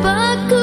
Apa